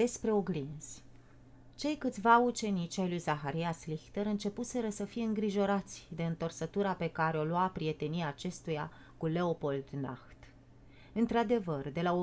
Despre oglinzi Cei câțiva ucenici ai lui Zaharias Lichter începuseră să fie îngrijorați de întorsătura pe care o lua prietenia acestuia cu Leopold Nacht. Într-adevăr, de la o